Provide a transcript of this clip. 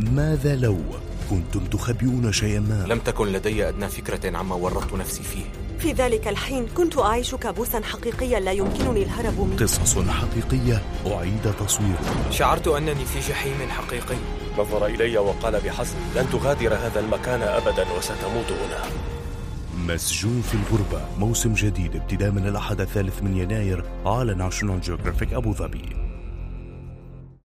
ماذا لو كنتم تخبئون شيئا ما؟ لم تكن لدي أدنى فكرة عما ورطت نفسي فيه. في ذلك الحين كنت أعيش كابوسا حقيقيا لا يمكنني الهرب منه قصص حقيقية أعيد تصويرها شعرت أنني في جحيم حقيقي. نظر إلي وقال بحزم لن تغادر هذا المكان أبدا وستموت هنا. مسجون في الغربة موسم جديد ابتداء من الأحد الثالث من يناير على ناشونال جيوغرافيك أبو ظبي.